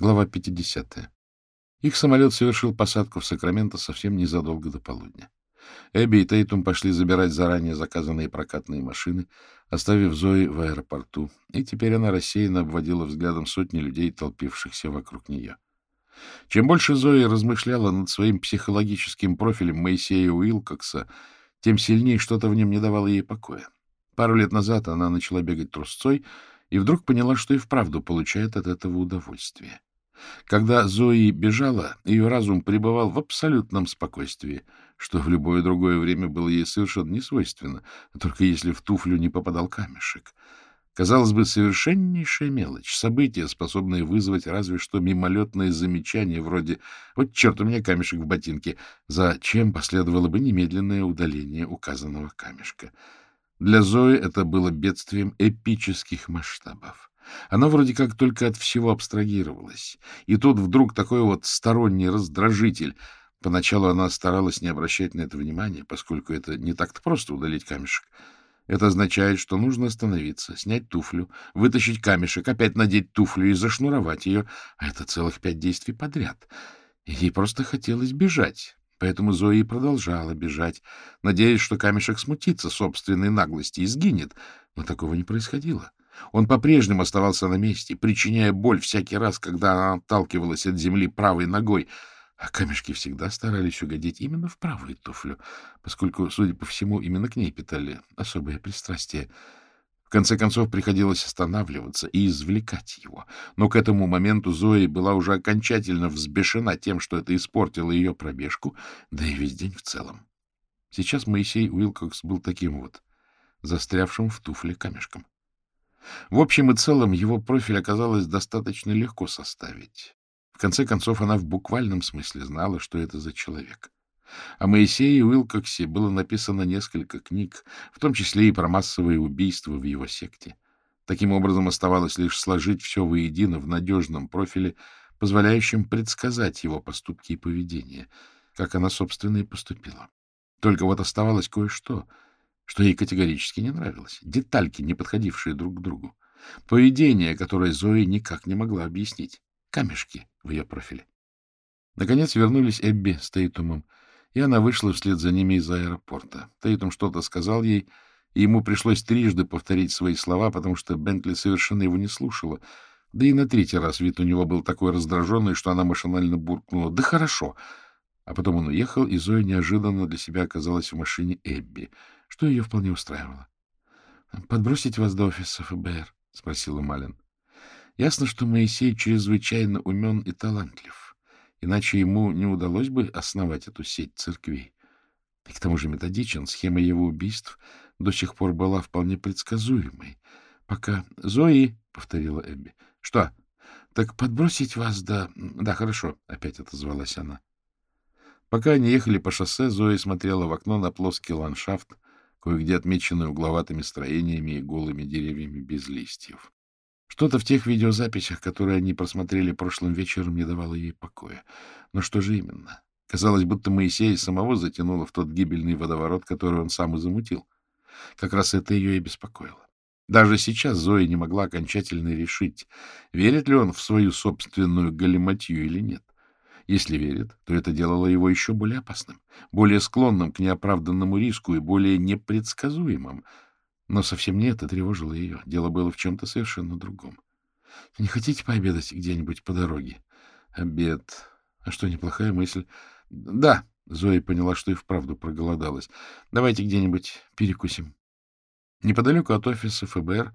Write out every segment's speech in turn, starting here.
Глава 50. Их самолет совершил посадку в Сакраменто совсем незадолго до полудня. Эбби и Тейтум пошли забирать заранее заказанные прокатные машины, оставив Зои в аэропорту, и теперь она рассеянно обводила взглядом сотни людей, толпившихся вокруг нее. Чем больше Зои размышляла над своим психологическим профилем Моисея Уилкокса, тем сильнее что-то в нем не давало ей покоя. Пару лет назад она начала бегать трусцой и вдруг поняла, что и вправду получает от этого удовольствие. Когда Зои бежала, ее разум пребывал в абсолютном спокойствии, что в любое другое время было ей совершенно несвойственно, только если в туфлю не попадал камешек. Казалось бы, совершеннейшая мелочь, событие, способное вызвать разве что мимолетное замечание вроде «Вот черт, у меня камешек в ботинке», за чем последовало бы немедленное удаление указанного камешка. Для Зои это было бедствием эпических масштабов. Она вроде как только от всего абстрагировалась. И тут вдруг такой вот сторонний раздражитель. Поначалу она старалась не обращать на это внимания, поскольку это не так-то просто удалить камешек. Это означает, что нужно остановиться, снять туфлю, вытащить камешек, опять надеть туфлю и зашнуровать ее. А это целых пять действий подряд. Ей просто хотелось бежать. Поэтому Зои продолжала бежать, надеясь, что камешек смутится собственной наглости и сгинет. Но такого не происходило. Он по-прежнему оставался на месте, причиняя боль всякий раз, когда она отталкивалась от земли правой ногой, а камешки всегда старались угодить именно в правую туфлю, поскольку, судя по всему, именно к ней питали особое пристрастие. В конце концов, приходилось останавливаться и извлекать его. Но к этому моменту Зои была уже окончательно взбешена тем, что это испортило ее пробежку, да и весь день в целом. Сейчас Моисей Уилкокс был таким вот, застрявшим в туфле камешком. В общем и целом его профиль оказалось достаточно легко составить. В конце концов, она в буквальном смысле знала, что это за человек. О Моисее Уилкоксе было написано несколько книг, в том числе и про массовые убийства в его секте. Таким образом, оставалось лишь сложить все воедино в надежном профиле, позволяющем предсказать его поступки и поведение, как она, собственно, и поступила. Только вот оставалось кое-что — что ей категорически не нравилось. Детальки, не подходившие друг к другу. Поведение, которое Зои никак не могла объяснить. Камешки в ее профиле. Наконец вернулись Эбби с Тейтумом, и она вышла вслед за ними из аэропорта. Тейтум что-то сказал ей, и ему пришлось трижды повторить свои слова, потому что Бентли совершенно его не слушала. Да и на третий раз вид у него был такой раздраженный, что она машинально буркнула «Да хорошо!» А потом он уехал, и Зоя неожиданно для себя оказалась в машине Эбби — что ее вполне устраивало. — Подбросить вас до офиса ФБР? — спросила Малин. Ясно, что Моисей чрезвычайно умен и талантлив, иначе ему не удалось бы основать эту сеть церквей. И к тому же методичен, схема его убийств до сих пор была вполне предсказуемой. Пока... — Зои, — повторила Эбби. — Что? — Так подбросить вас до... — Да, хорошо, — опять отозвалась она. Пока они ехали по шоссе, Зои смотрела в окно на плоский ландшафт, кое-где отмеченные угловатыми строениями и голыми деревьями без листьев. Что-то в тех видеозаписях, которые они просмотрели прошлым вечером, не давало ей покоя. Но что же именно? Казалось, будто Моисея самого затянуло в тот гибельный водоворот, который он сам и замутил. Как раз это ее и беспокоило. Даже сейчас Зоя не могла окончательно решить, верит ли он в свою собственную галиматью или нет. Если верит, то это делало его еще более опасным, более склонным к неоправданному риску и более непредсказуемым. Но совсем не это тревожило ее. Дело было в чем-то совершенно другом. — Не хотите пообедать где-нибудь по дороге? — Обед. А что, неплохая мысль? — Да. Зоя поняла, что и вправду проголодалась. — Давайте где-нибудь перекусим. Неподалеку от офиса ФБР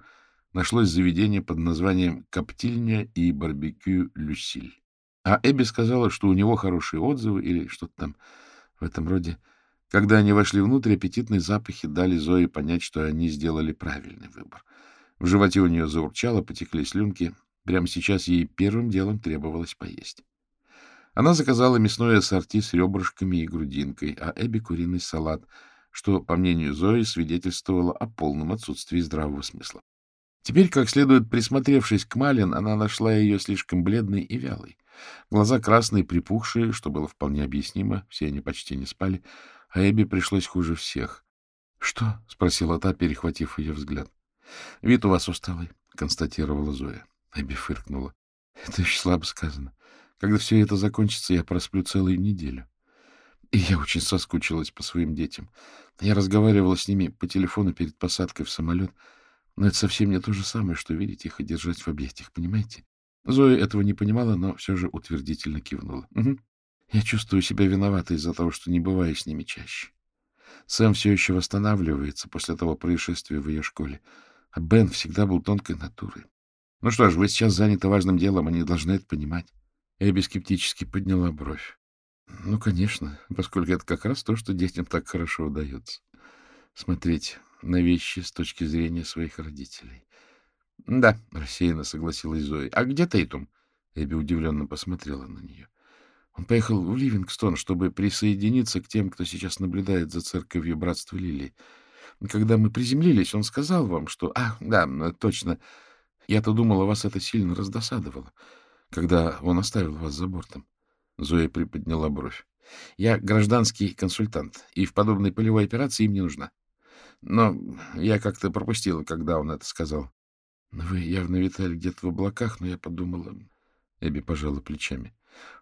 нашлось заведение под названием «Коптильня и барбекю Люсиль». А Эбби сказала, что у него хорошие отзывы или что-то там в этом роде. Когда они вошли внутрь, аппетитные запахи дали Зое понять, что они сделали правильный выбор. В животе у нее заурчало, потекли слюнки. Прямо сейчас ей первым делом требовалось поесть. Она заказала мясное ассорти с ребрышками и грудинкой, а Эбби — куриный салат, что, по мнению Зои, свидетельствовало о полном отсутствии здравого смысла. Теперь, как следует присмотревшись к Малин, она нашла ее слишком бледной и вялой. Глаза красные, припухшие, что было вполне объяснимо, все они почти не спали, а Эбби пришлось хуже всех. — Что? — спросила та, перехватив ее взгляд. — Вид у вас усталый, — констатировала Зоя. Эбби фыркнула. Это очень слабо сказано. Когда все это закончится, я просплю целую неделю. И я очень соскучилась по своим детям. Я разговаривала с ними по телефону перед посадкой в самолет, но это совсем не то же самое, что видеть их и держать в объятиях, понимаете? Зоя этого не понимала, но все же утвердительно кивнула. Угу. Я чувствую себя виноватой из-за того, что не бываю с ними чаще. Сэм все еще восстанавливается после того происшествия в ее школе, а Бен всегда был тонкой натурой. Ну что ж, вы сейчас заняты важным делом, они должны это понимать. Эбби скептически подняла бровь. Ну, конечно, поскольку это как раз то, что детям так хорошо удается. Смотреть на вещи с точки зрения своих родителей. — Да, — рассеянно согласилась Зоя. — А где Тейтум? Эбби удивленно посмотрела на нее. Он поехал в Ливингстон, чтобы присоединиться к тем, кто сейчас наблюдает за церковью Братства Лилии. Когда мы приземлились, он сказал вам, что... А, да, точно. Я-то думала, вас это сильно раздосадовало, когда он оставил вас за бортом. Зоя приподняла бровь. Я гражданский консультант, и в подобной полевой операции им не нужна. Но я как-то пропустила, когда он это сказал. Вы явно витали где-то в облаках, но я подумала... Эбби пожала плечами.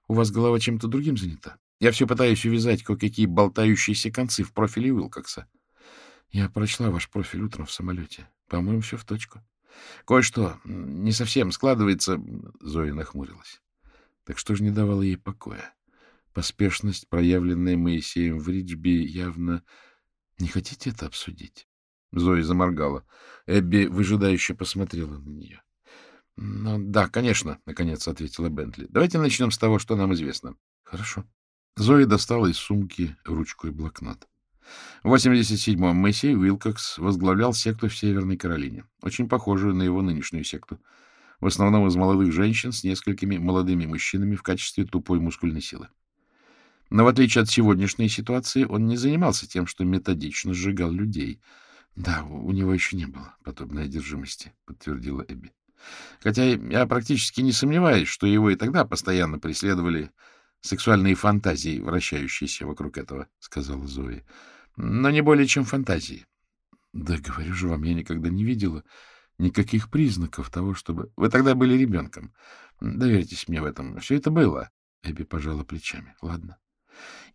У вас голова чем-то другим занята. Я все пытаюсь увязать кое-какие болтающиеся концы в профиле Уилкокса. Я прочла ваш профиль утром в самолете. По-моему, все в точку. Кое-что не совсем складывается... Зоя нахмурилась. Так что же не давало ей покоя? Поспешность, проявленная Моисеем в Риджби, явно... Не хотите это обсудить? Зоя заморгала. Эбби выжидающе посмотрела на нее. — Ну, да, конечно, — наконец ответила Бентли. — Давайте начнем с того, что нам известно. — Хорошо. Зоя достала из сумки ручку и блокнот. В 87-м Моисей Уилкокс возглавлял секту в Северной Каролине, очень похожую на его нынешнюю секту, в основном из молодых женщин с несколькими молодыми мужчинами в качестве тупой мускульной силы. Но в отличие от сегодняшней ситуации, он не занимался тем, что методично сжигал людей. Да, у него еще не было подобной одержимости, подтвердила Эбби. Хотя я практически не сомневаюсь, что его и тогда постоянно преследовали сексуальные фантазии, вращающиеся вокруг этого, — сказала Зоя. Но не более чем фантазии. Да, говорю же вам, я никогда не видела никаких признаков того, чтобы... Вы тогда были ребенком. Доверьтесь мне в этом. Все это было. Эбби пожала плечами. Ладно.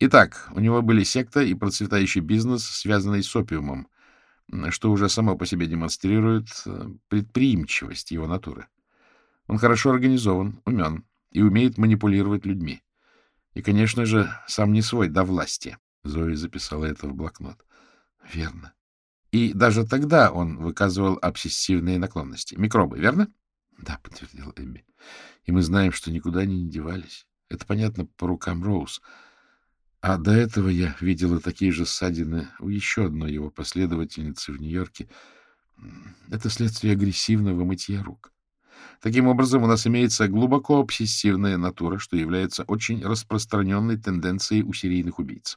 Итак, у него были секта и процветающий бизнес, связанный с опиумом, что уже само по себе демонстрирует э, предприимчивость его натуры. Он хорошо организован, умен и умеет манипулировать людьми. И, конечно же, сам не свой до власти. Зоя записала это в блокнот. Верно. И даже тогда он выказывал обсессивные наклонности. Микробы, верно? Да, подтвердил Эбби. И мы знаем, что никуда они не девались. Это понятно по рукам Роуз. А до этого я видела такие же ссадины у еще одной его последовательницы в Нью-Йорке. Это следствие агрессивного мытья рук. Таким образом, у нас имеется глубоко обсессивная натура, что является очень распространенной тенденцией у серийных убийц.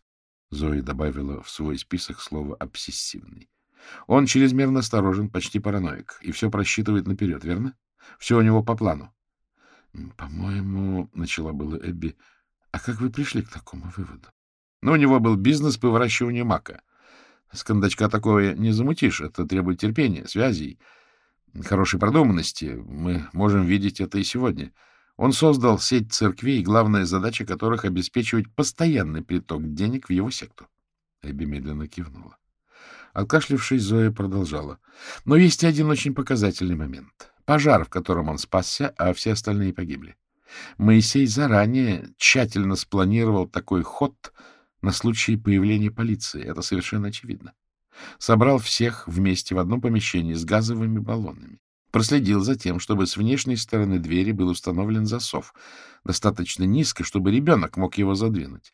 Зои добавила в свой список слово «обсессивный». Он чрезмерно осторожен, почти параноик, и все просчитывает наперед, верно? Все у него по плану. — По-моему, — начала было Эбби, — а как вы пришли к такому выводу? Но у него был бизнес по выращиванию мака. С кондачка такое не замутишь. Это требует терпения, связей, хорошей продуманности. Мы можем видеть это и сегодня. Он создал сеть церквей, главная задача которых — обеспечивать постоянный приток денег в его секту. Эбби медленно кивнула. Откашлившись, Зоя продолжала. Но есть один очень показательный момент. Пожар, в котором он спасся, а все остальные погибли. Моисей заранее тщательно спланировал такой ход — на случай появления полиции. Это совершенно очевидно. Собрал всех вместе в одном помещении с газовыми баллонами. Проследил за тем, чтобы с внешней стороны двери был установлен засов, достаточно низко, чтобы ребенок мог его задвинуть.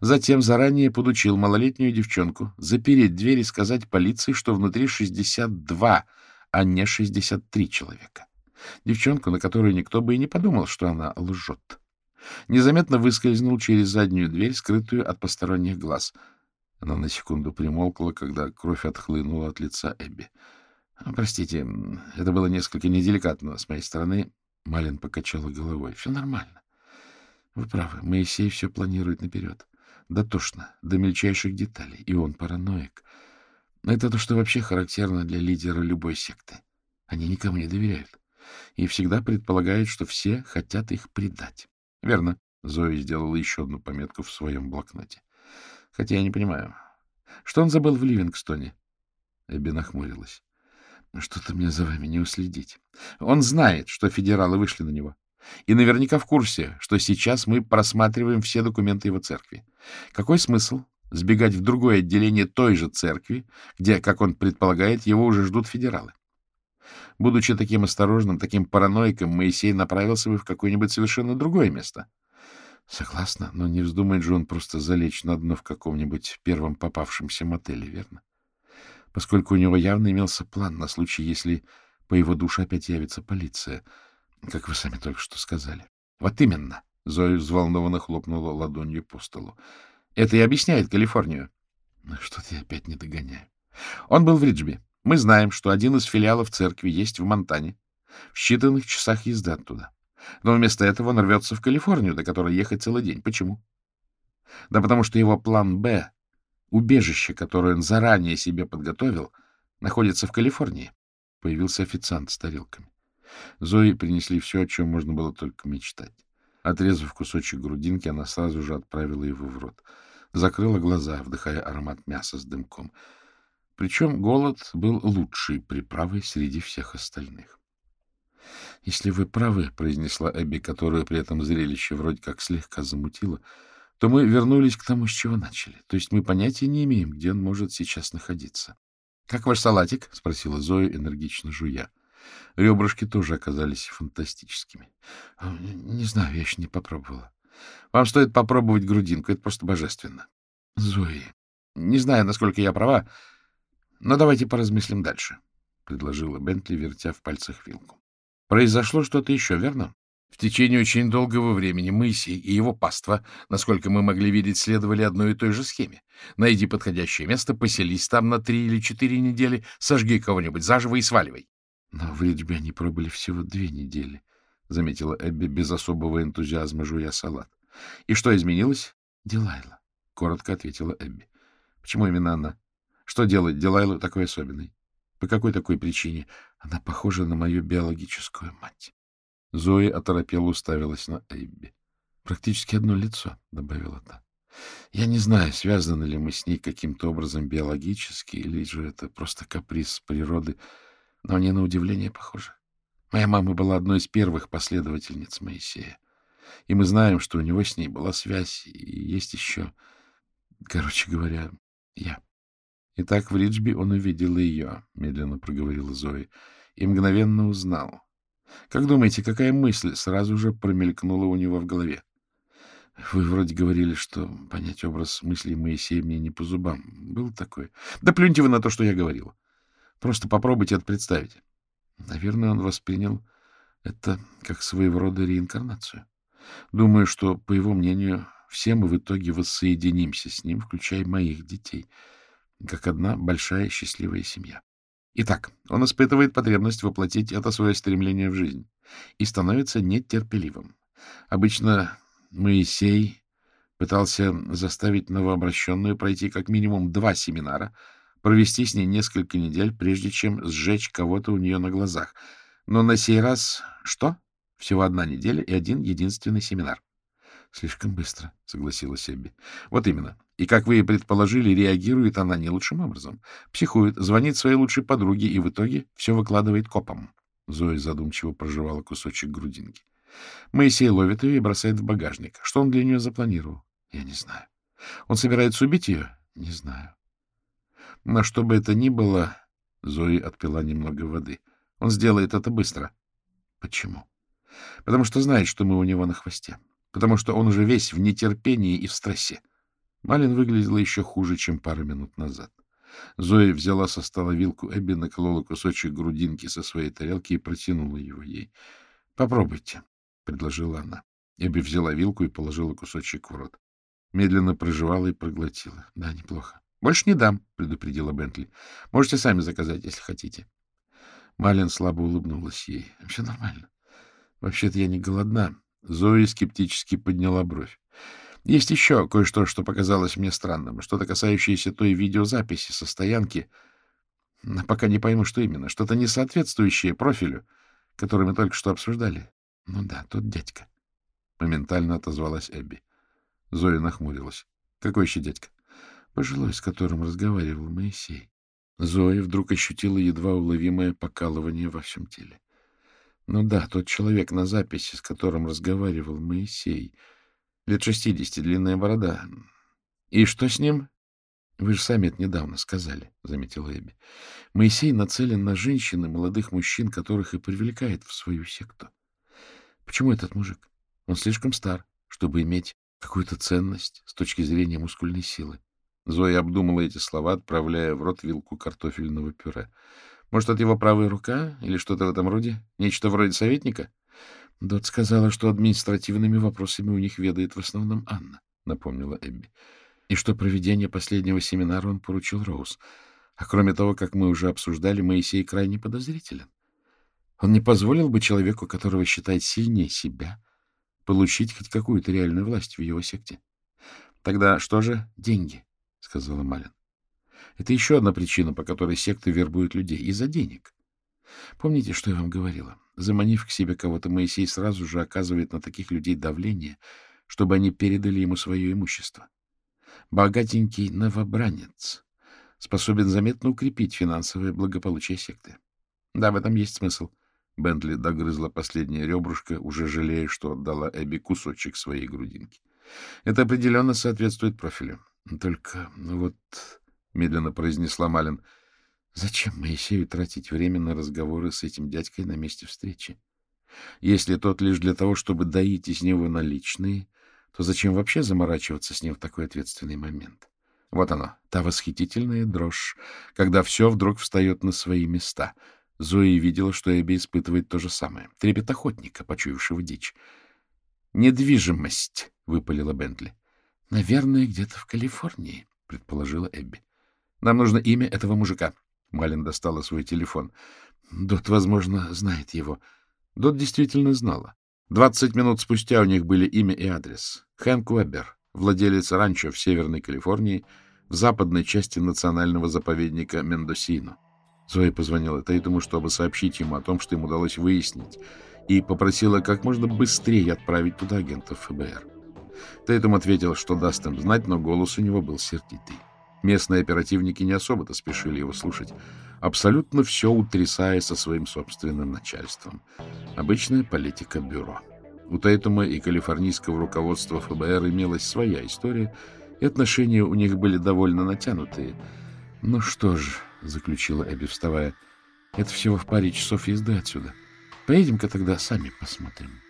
Затем заранее подучил малолетнюю девчонку запереть дверь и сказать полиции, что внутри 62, а не 63 человека. Девчонку, на которую никто бы и не подумал, что она лжет незаметно выскользнул через заднюю дверь, скрытую от посторонних глаз. Она на секунду примолкла, когда кровь отхлынула от лица Эбби. — Простите, это было несколько неделикатно с моей стороны. Малин покачала головой. — Все нормально. Вы правы, Моисей все планирует наперед. Дотошно, до мельчайших деталей. И он параноик. Это то, что вообще характерно для лидера любой секты. Они никому не доверяют. и всегда предполагает, что все хотят их предать. — Верно. Зоя сделала еще одну пометку в своем блокноте. — Хотя я не понимаю. Что он забыл в Ливингстоне? Эбби нахмурилась. — Что-то мне за вами не уследить. Он знает, что федералы вышли на него. И наверняка в курсе, что сейчас мы просматриваем все документы его церкви. Какой смысл сбегать в другое отделение той же церкви, где, как он предполагает, его уже ждут федералы? Будучи таким осторожным, таким параноиком, Моисей направился бы в какое-нибудь совершенно другое место. Согласна, но не вздумает же он просто залечь на дно в каком-нибудь первом попавшемся мотеле, верно? Поскольку у него явно имелся план на случай, если по его душе опять явится полиция, как вы сами только что сказали. — Вот именно! — Зоя взволнованно хлопнула ладонью по столу. — Это и объясняет Калифорнию. — Что-то я опять не догоняю. Он был в Риджби. Мы знаем, что один из филиалов церкви есть в Монтане. В считанных часах езды оттуда. Но вместо этого он рвется в Калифорнию, до которой ехать целый день. Почему? Да потому что его план «Б», убежище, которое он заранее себе подготовил, находится в Калифорнии. Появился официант с тарелками. Зои принесли все, о чем можно было только мечтать. Отрезав кусочек грудинки, она сразу же отправила его в рот. Закрыла глаза, вдыхая аромат мяса с дымком. Причем голод был лучшей приправой среди всех остальных. — Если вы правы, — произнесла Эбби, которую при этом зрелище вроде как слегка замутило, — то мы вернулись к тому, с чего начали. То есть мы понятия не имеем, где он может сейчас находиться. — Как ваш салатик? — спросила Зоя, энергично жуя. Ребрышки тоже оказались фантастическими. — Не знаю, я еще не попробовала. Вам стоит попробовать грудинку, это просто божественно. — Зои, не знаю, насколько я права, но давайте поразмыслим дальше, — предложила Бентли, вертя в пальцах вилку. Произошло что-то еще, верно? В течение очень долгого времени Моисей и его паства, насколько мы могли видеть, следовали одной и той же схеме. Найди подходящее место, поселись там на три или четыре недели, сожги кого-нибудь заживо и сваливай. — Но в Ричбе они пробыли всего две недели, — заметила Эбби без особого энтузиазма, жуя салат. — И что изменилось? — Дилайла, — коротко ответила Эбби. — Почему именно она? Что делает Дилайлу такой особенной? По какой такой причине? Она похожа на мою биологическую мать. Зои оторопела уставилась на Эбби. Практически одно лицо, — добавила та. Я не знаю, связаны ли мы с ней каким-то образом биологически, или же это просто каприз природы, но они на удивление похожи. Моя мама была одной из первых последовательниц Моисея. И мы знаем, что у него с ней была связь, и есть еще, короче говоря, я. Итак, в Риджби он увидел ее, — медленно проговорила Зои, — и мгновенно узнал. Как думаете, какая мысль сразу же промелькнула у него в голове? Вы вроде говорили, что понять образ мыслей Моисея мне не по зубам. Был такой? Да плюньте вы на то, что я говорила. Просто попробуйте это представить. Наверное, он воспринял это как своего рода реинкарнацию. Думаю, что, по его мнению, все мы в итоге воссоединимся с ним, включая моих детей — как одна большая счастливая семья. Итак, он испытывает потребность воплотить это свое стремление в жизнь и становится нетерпеливым. Обычно Моисей пытался заставить новообращенную пройти как минимум два семинара, провести с ней несколько недель, прежде чем сжечь кого-то у нее на глазах. Но на сей раз что? Всего одна неделя и один единственный семинар. Слишком быстро, — согласилась Эбби. — Вот именно. И, как вы и предположили, реагирует она не лучшим образом. Психует, звонит своей лучшей подруге и в итоге все выкладывает копом. Зоя задумчиво проживала кусочек грудинки. Моисей ловит ее и бросает в багажник. Что он для нее запланировал? Я не знаю. Он собирается убить ее? Не знаю. Но что бы это ни было, Зои отпила немного воды. Он сделает это быстро. Почему? Потому что знает, что мы у него на хвосте потому что он уже весь в нетерпении и в стрессе. Малин выглядела еще хуже, чем пару минут назад. Зоя взяла со стола вилку Эбби, наколола кусочек грудинки со своей тарелки и протянула его ей. — Попробуйте, — предложила она. Эбби взяла вилку и положила кусочек в рот. Медленно проживала и проглотила. — Да, неплохо. — Больше не дам, — предупредила Бентли. — Можете сами заказать, если хотите. Малин слабо улыбнулась ей. — Все нормально. Вообще-то я не голодна. Зоя скептически подняла бровь. Есть еще кое-что, что показалось мне странным, что-то касающееся той видеозаписи со стоянки. Но пока не пойму, что именно. Что-то не соответствующее профилю. который мы только что обсуждали? — Ну да, тот дядька. Моментально отозвалась Эбби. Зоя нахмурилась. — Какой еще дядька? — Пожилой, с которым разговаривал Моисей. Зоя вдруг ощутила едва уловимое покалывание во всем теле. Ну да, тот человек на записи, с которым разговаривал Моисей. Лет шестидесяти, длинная борода. И что с ним? Вы же сами это недавно сказали, — заметила Эбби. Моисей нацелен на женщин и молодых мужчин, которых и привлекает в свою секту. Почему этот мужик? Он слишком стар, чтобы иметь какую-то ценность с точки зрения мускульной силы. Зоя обдумала эти слова, отправляя в рот вилку картофельного пюре. Может, это его правая рука или что-то в этом роде? Нечто вроде советника? Дот сказала, что административными вопросами у них ведает в основном Анна, — напомнила Эбби. И что проведение последнего семинара он поручил Роуз. А кроме того, как мы уже обсуждали, Моисей крайне подозрителен. Он не позволил бы человеку, которого считает сильнее себя, получить хоть какую-то реальную власть в его секте. Тогда что же? Деньги сказала Малин. Это еще одна причина, по которой секты вербуют людей. Из-за денег. Помните, что я вам говорила? Заманив к себе кого-то, Моисей сразу же оказывает на таких людей давление, чтобы они передали ему свое имущество. Богатенький новобранец способен заметно укрепить финансовое благополучие секты. Да, в этом есть смысл. Бентли догрызла последнее ребрышко, уже жалея, что отдала Эбби кусочек своей грудинки. Это определенно соответствует профилю. Только ну вот, — медленно произнесла Малин, — зачем Моисею тратить время на разговоры с этим дядькой на месте встречи? Если тот лишь для того, чтобы доить из него наличные, то зачем вообще заморачиваться с ним в такой ответственный момент? Вот оно, та восхитительная дрожь, когда все вдруг встает на свои места. Зои видела, что Эбби испытывает то же самое. Трепет охотника, почуявшего дичь. «Недвижимость», — выпалила Бентли. — Наверное, где-то в Калифорнии, — предположила Эбби. — Нам нужно имя этого мужика. Малин достала свой телефон. Дот, возможно, знает его. Дот действительно знала. Двадцать минут спустя у них были имя и адрес. Хэнк Уэббер, владелец ранчо в Северной Калифорнии, в западной части национального заповедника Мендосино. Зоя позвонила Тейтуму, чтобы сообщить ему о том, что им удалось выяснить, и попросила как можно быстрее отправить туда агентов ФБР. Тейтум ответил, что даст им знать, но голос у него был сердитый. Местные оперативники не особо-то спешили его слушать, абсолютно все утрясая со своим собственным начальством. Обычная политика бюро. У Тейтума и калифорнийского руководства ФБР имелась своя история, и отношения у них были довольно натянутые. «Ну что ж», — заключила Эбби, вставая, — «это всего в паре часов езды отсюда. Поедем-ка тогда сами посмотрим».